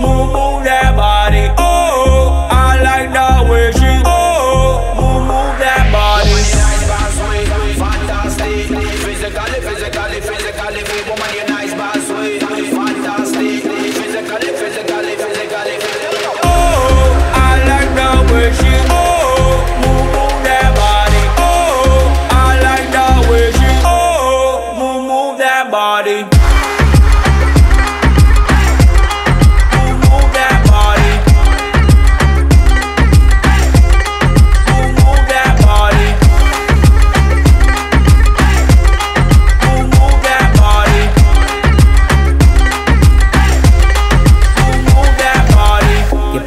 move, move that body. Oh, I like the way she oh, move, move that body. Nice fantastic. Physically, physically, physically, woman, you nice fantastic. Physically, physically, physically. Oh, I like the way she oh, move, move that body. Oh, I like the way she oh, move, move that body.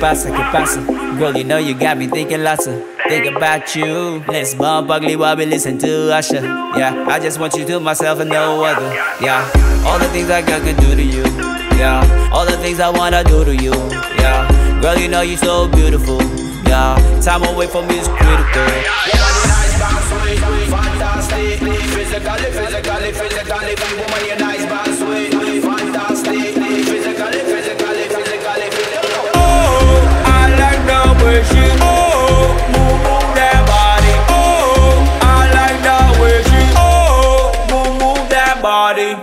Girl, you know you got me thinking lots of think about you. Let's bump ugly while we listen to Usher. Yeah, I just want you to myself and no other. Yeah, all the things I got could do to you. Yeah, all the things I wanna do to you. Yeah, girl, you know you're so beautiful. Yeah, time away from me is critical. Fantastic, physically, physically, physically, but body.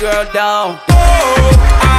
Girl, down. Oh,